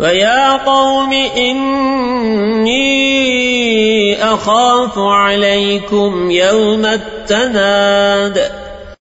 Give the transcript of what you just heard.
ويا قوم إني أخاف عليكم يوم التناد